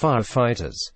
firefighters.